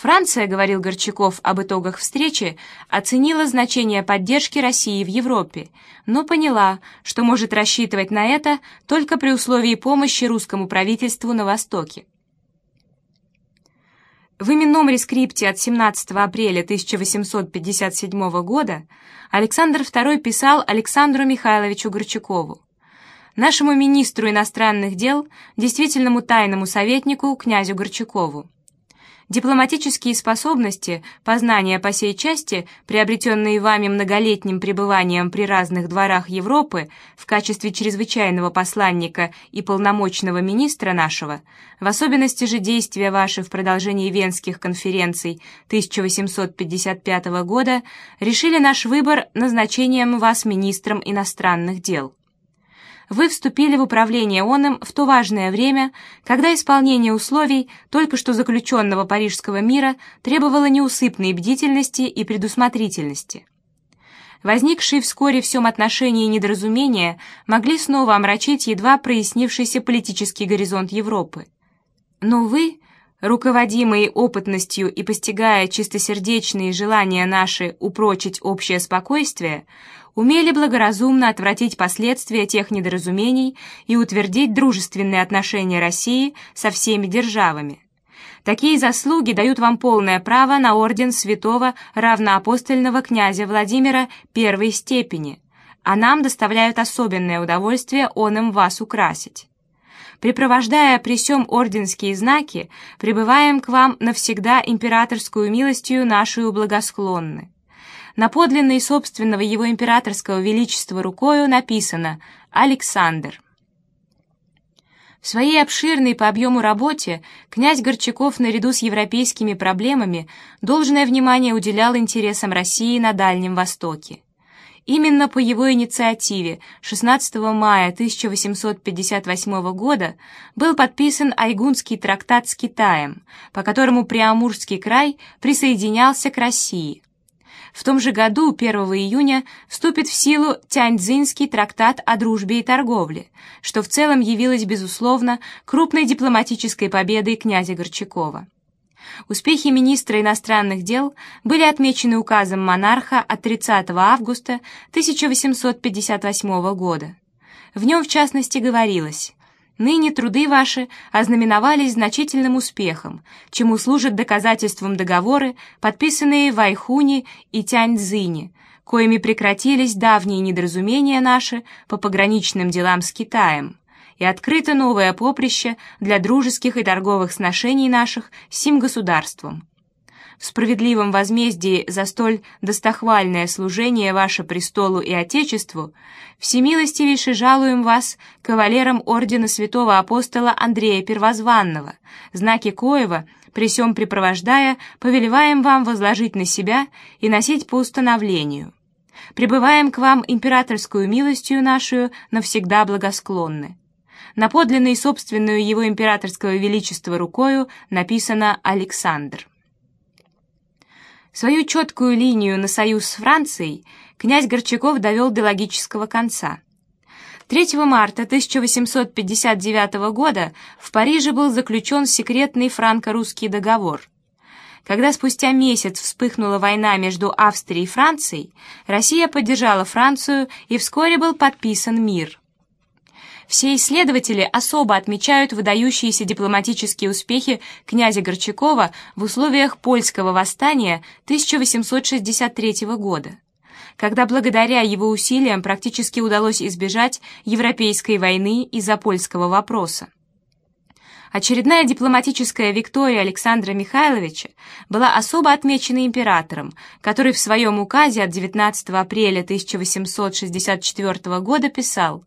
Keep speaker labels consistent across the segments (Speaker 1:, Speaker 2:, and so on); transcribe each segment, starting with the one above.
Speaker 1: Франция, говорил Горчаков об итогах встречи, оценила значение поддержки России в Европе, но поняла, что может рассчитывать на это только при условии помощи русскому правительству на Востоке. В именном рескрипте от 17 апреля 1857 года Александр II писал Александру Михайловичу Горчакову нашему министру иностранных дел, действительному тайному советнику князю Горчакову. Дипломатические способности, познания по сей части, приобретенные вами многолетним пребыванием при разных дворах Европы в качестве чрезвычайного посланника и полномочного министра нашего, в особенности же действия ваши в продолжении Венских конференций 1855 года, решили наш выбор назначением вас министром иностранных дел вы вступили в управление оном в то важное время, когда исполнение условий только что заключенного Парижского мира требовало неусыпной бдительности и предусмотрительности. Возникшие вскоре в всем отношении недоразумения могли снова омрачить едва прояснившийся политический горизонт Европы. Но вы, руководимые опытностью и постигая чистосердечные желания наши упрочить общее спокойствие, умели благоразумно отвратить последствия тех недоразумений и утвердить дружественные отношения России со всеми державами. Такие заслуги дают вам полное право на орден святого равноапостольного князя Владимира первой степени, а нам доставляют особенное удовольствие он им вас украсить. Припровождая при сём орденские знаки, пребываем к вам навсегда императорскую милостью нашу благосклонны на подлинной собственного его императорского величества рукою написано «Александр». В своей обширной по объему работе князь Горчаков наряду с европейскими проблемами должное внимание уделял интересам России на Дальнем Востоке. Именно по его инициативе 16 мая 1858 года был подписан Айгунский трактат с Китаем, по которому Приамурский край присоединялся к России – в том же году, 1 июня, вступит в силу Тяньцзинский трактат о дружбе и торговле, что в целом явилось, безусловно, крупной дипломатической победой князя Горчакова. Успехи министра иностранных дел были отмечены указом монарха от 30 августа 1858 года. В нем, в частности, говорилось Ныне труды ваши ознаменовались значительным успехом, чему служат доказательством договоры, подписанные в Айхуне и Тяньцзине, коими прекратились давние недоразумения наши по пограничным делам с Китаем, и открыто новое поприще для дружеских и торговых сношений наших с сим государством в справедливом возмездии за столь достохвальное служение ваше престолу и Отечеству, всемилостивейше жалуем вас кавалером ордена святого апостола Андрея Первозванного, знаки коего, при сём припровождая, повелеваем вам возложить на себя и носить по установлению. Прибываем к вам императорскую милостью нашу навсегда благосклонны. На подлинной собственную его императорского величества рукою написано «Александр». Свою четкую линию на союз с Францией князь Горчаков довел до логического конца. 3 марта 1859 года в Париже был заключен секретный франко-русский договор. Когда спустя месяц вспыхнула война между Австрией и Францией, Россия поддержала Францию и вскоре был подписан мир. Все исследователи особо отмечают выдающиеся дипломатические успехи князя Горчакова в условиях польского восстания 1863 года, когда благодаря его усилиям практически удалось избежать европейской войны из-за польского вопроса. Очередная дипломатическая виктория Александра Михайловича была особо отмечена императором, который в своем указе от 19 апреля 1864 года писал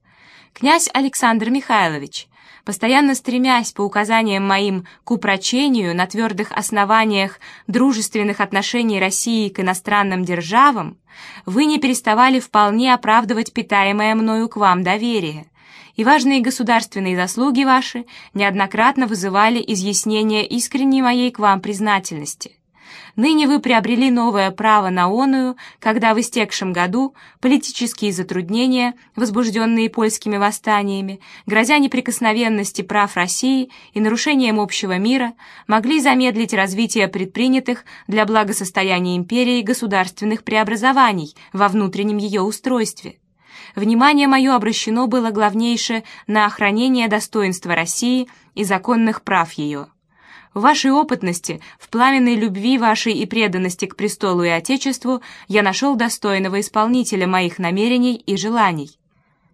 Speaker 1: князь Александр Михайлович, постоянно стремясь по указаниям моим к упрочению на твердых основаниях дружественных отношений России к иностранным державам, вы не переставали вполне оправдывать питаемое мною к вам доверие, и важные государственные заслуги ваши неоднократно вызывали изъяснение искренней моей к вам признательности. Ныне вы приобрели новое право на оную, когда в истекшем году политические затруднения, возбужденные польскими восстаниями, грозя неприкосновенности прав России и нарушением общего мира, могли замедлить развитие предпринятых для благосостояния империи государственных преобразований во внутреннем ее устройстве. Внимание мое обращено было главнейше на охранение достоинства России и законных прав ее. В вашей опытности, в пламенной любви вашей и преданности к престолу и Отечеству я нашел достойного исполнителя моих намерений и желаний.